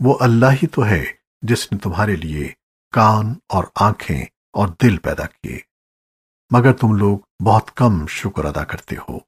وہ اللہ ہی تو ہے جس نے تمہارے لیے کان اور آنکھیں اور دل پیدا کیے۔ مگر تم لوگ بہت کم شکر ادا کرتے ہو۔